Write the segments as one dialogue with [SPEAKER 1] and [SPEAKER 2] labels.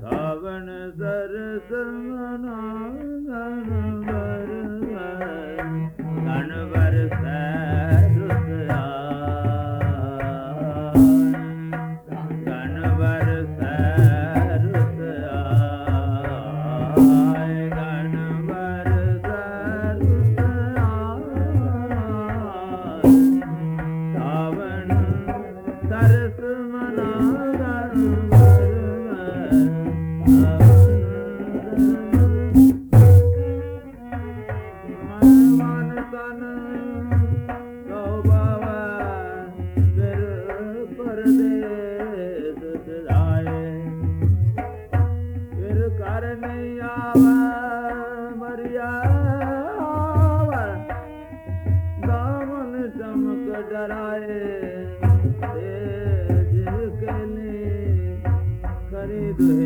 [SPEAKER 1] ਸਾਵਣ ਦਰਸਨ ਨਾਨਨ ਵਰਵੈ ਤਨ ਵਰਸੈ Sarasumana ख़रीद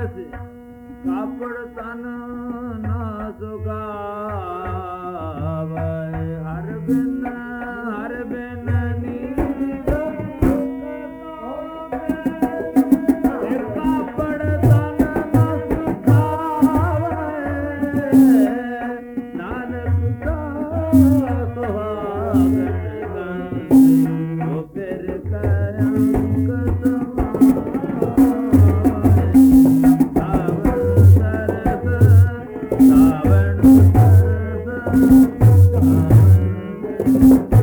[SPEAKER 1] ਐਸੇ ਕਾਪੜ ਤਨ ਨਾ ਸੁਗਾਵੇ ਹਰ ਬਿਨ ਹਰ ਬਿਨ ਨੀਵ ਕੋ ਮੈਂ Música